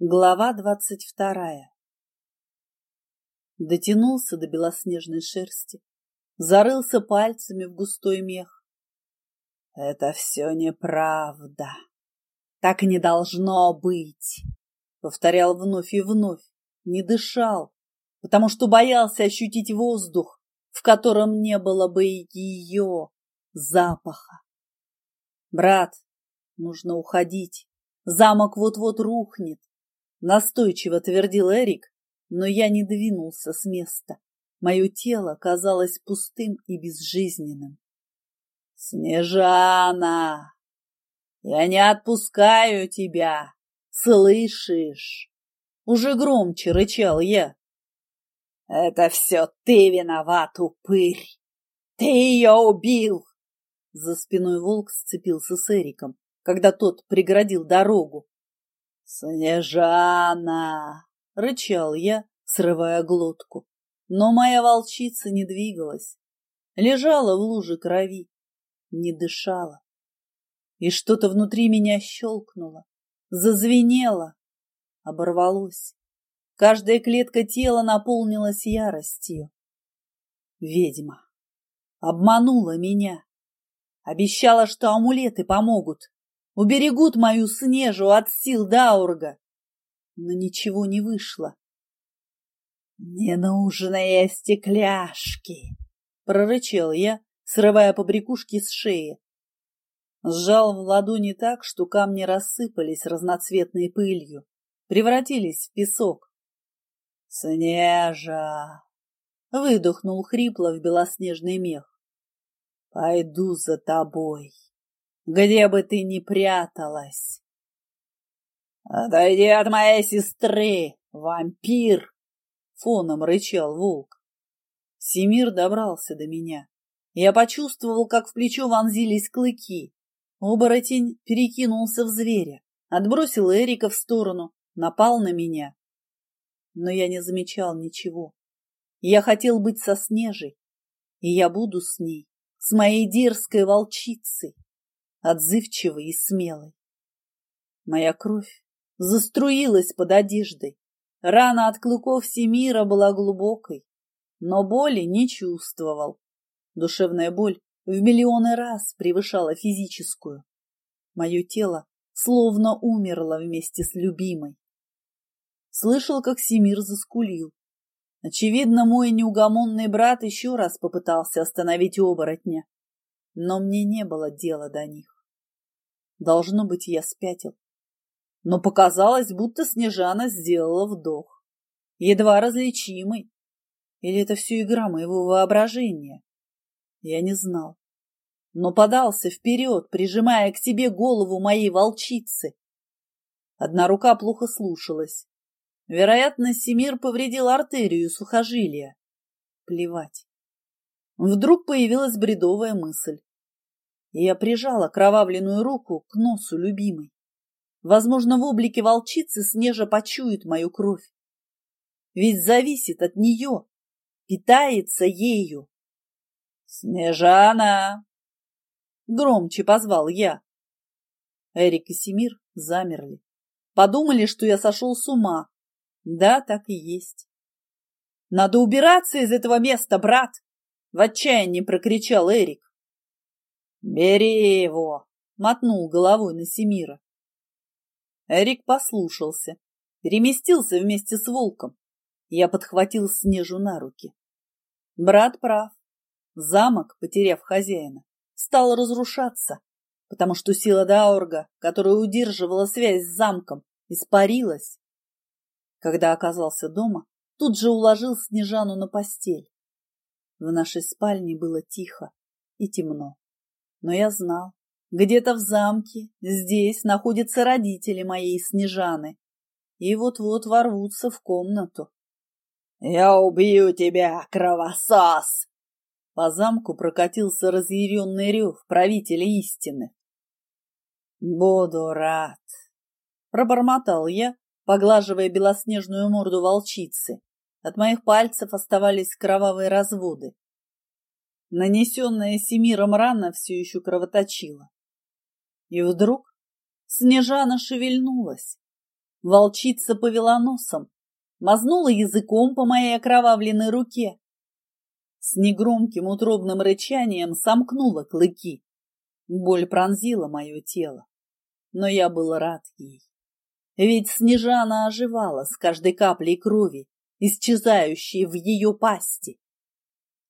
Глава двадцать вторая Дотянулся до белоснежной шерсти, зарылся пальцами в густой мех. «Это все неправда. Так не должно быть!» Повторял вновь и вновь, не дышал, потому что боялся ощутить воздух, в котором не было бы ее запаха. «Брат, нужно уходить. Замок вот-вот рухнет. Настойчиво твердил Эрик, но я не двинулся с места. Мое тело казалось пустым и безжизненным. «Снежана! Я не отпускаю тебя! Слышишь?» Уже громче рычал я. «Это все ты виноват, упырь! Ты ее убил!» За спиной волк сцепился с Эриком, когда тот преградил дорогу. «Снежана!» — рычал я, срывая глотку. Но моя волчица не двигалась, лежала в луже крови, не дышала. И что-то внутри меня щелкнуло, зазвенело, оборвалось. Каждая клетка тела наполнилась яростью. Ведьма обманула меня, обещала, что амулеты помогут, уберегут мою Снежу от сил Даурга. Но ничего не вышло. «Ненужные стекляшки!» — прорычал я, срывая побрякушки с шеи. Сжал в ладони так, что камни рассыпались разноцветной пылью, превратились в песок. «Снежа!» — выдохнул хрипло в белоснежный мех. «Пойду за тобой!» Где бы ты ни пряталась. «Отойди от моей сестры, вампир!» — фоном рычал волк. Семир добрался до меня. Я почувствовал, как в плечо вонзились клыки. Оборотень перекинулся в зверя, отбросил Эрика в сторону, напал на меня. Но я не замечал ничего. Я хотел быть со Снежей, и я буду с ней, с моей дерзкой волчицей отзывчивый и смелый. Моя кровь заструилась под одеждой. Рана от клыков Семира была глубокой, но боли не чувствовал. Душевная боль в миллионы раз превышала физическую. Мое тело словно умерло вместе с любимой. Слышал, как Семир заскулил. Очевидно, мой неугомонный брат еще раз попытался остановить оборотня, но мне не было дела до них. Должно быть, я спятил. Но показалось, будто Снежана сделала вдох. Едва различимый. Или это все игра моего воображения? Я не знал. Но подался вперед, прижимая к себе голову моей волчицы. Одна рука плохо слушалась. Вероятно, Семир повредил артерию сухожилия. Плевать. Вдруг появилась бредовая мысль я прижала кровавленную руку к носу любимой. Возможно, в облике волчицы Снежа почует мою кровь. Ведь зависит от нее, питается ею. «Снежана!» Громче позвал я. Эрик и Семир замерли. Подумали, что я сошел с ума. Да, так и есть. «Надо убираться из этого места, брат!» В отчаянии прокричал Эрик. «Бери его!» — мотнул головой на Семира. Эрик послушался, переместился вместе с волком. Я подхватил Снежу на руки. Брат прав. Замок, потеряв хозяина, стал разрушаться, потому что сила Даурга, которая удерживала связь с замком, испарилась. Когда оказался дома, тут же уложил Снежану на постель. В нашей спальне было тихо и темно. Но я знал, где-то в замке, здесь находятся родители моей Снежаны, и вот-вот ворвутся в комнату. «Я убью тебя, кровосос!» По замку прокатился разъяренный рев правителя истины. «Буду рад!» — пробормотал я, поглаживая белоснежную морду волчицы. От моих пальцев оставались кровавые разводы. Нанесенная Семиром рана все еще кровоточила. И вдруг Снежана шевельнулась. Волчица повела носом, мазнула языком по моей окровавленной руке. С негромким утробным рычанием сомкнула клыки. Боль пронзила мое тело, но я был рад ей. Ведь Снежана оживала с каждой каплей крови, исчезающей в ее пасти.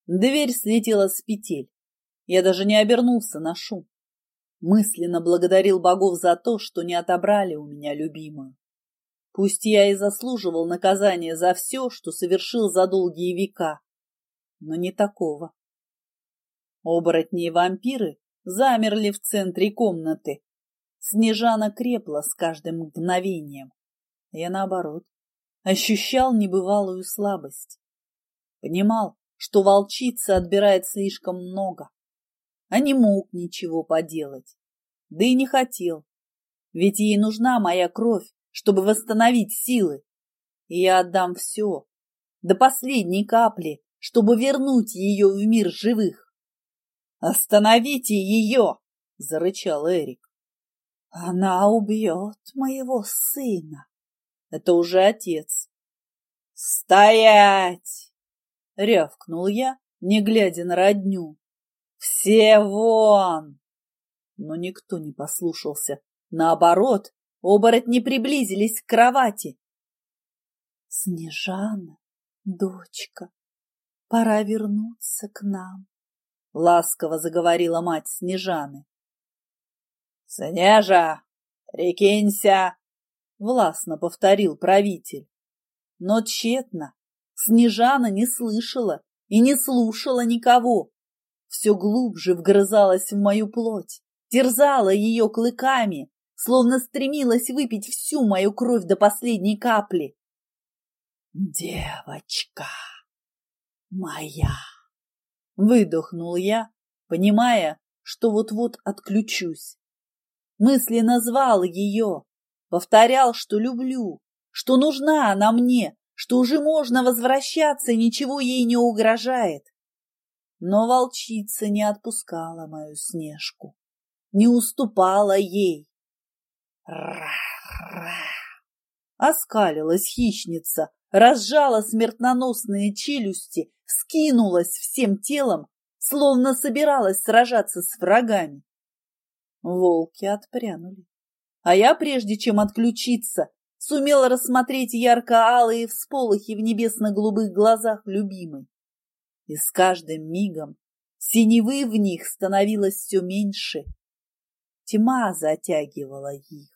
Дверь слетела с петель. Я даже не обернулся на шум. Мысленно благодарил богов за то, что не отобрали у меня любимую. Пусть я и заслуживал наказания за все, что совершил за долгие века, но не такого. Оборотни и вампиры замерли в центре комнаты. Снежана крепла с каждым мгновением. Я, наоборот, ощущал небывалую слабость. Понимал, что волчица отбирает слишком много, а не мог ничего поделать. Да и не хотел, ведь ей нужна моя кровь, чтобы восстановить силы. И я отдам все, до последней капли, чтобы вернуть ее в мир живых. «Остановите ее!» — зарычал Эрик. «Она убьет моего сына!» Это уже отец. «Стоять!» — рявкнул я, не глядя на родню. «Все вон!» Но никто не послушался. Наоборот, оборотни приблизились к кровати. «Снежана, дочка, пора вернуться к нам», — ласково заговорила мать Снежаны. «Снежа, прикинься!» — властно повторил правитель. Но тщетно. Снежана не слышала и не слушала никого. Все глубже вгрызалась в мою плоть, терзала ее клыками, словно стремилась выпить всю мою кровь до последней капли. «Девочка моя!» — выдохнул я, понимая, что вот-вот отключусь. Мысленно звал ее, повторял, что люблю, что нужна она мне, что уже можно возвращаться ничего ей не угрожает. Но волчица не отпускала мою Снежку, не уступала ей. Ра-ра! Оскалилась хищница, разжала смертоносные челюсти, скинулась всем телом, словно собиралась сражаться с врагами. Волки отпрянули. А я, прежде чем отключиться, сумела рассмотреть ярко-алые всполохи в небесно-голубых глазах любимой. И с каждым мигом синевы в них становилось все меньше. Тьма затягивала их.